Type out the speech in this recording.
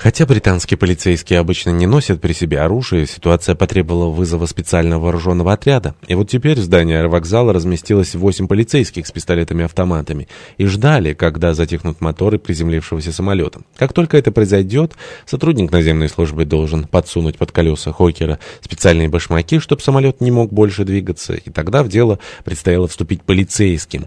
Хотя британские полицейские обычно не носят при себе оружие, ситуация потребовала вызова специального вооруженного отряда. И вот теперь в здании аэровокзала разместилось восемь полицейских с пистолетами-автоматами и ждали, когда затихнут моторы приземлившегося самолета. Как только это произойдет, сотрудник наземной службы должен подсунуть под колеса Хокера специальные башмаки, чтобы самолет не мог больше двигаться, и тогда в дело предстояло вступить полицейским.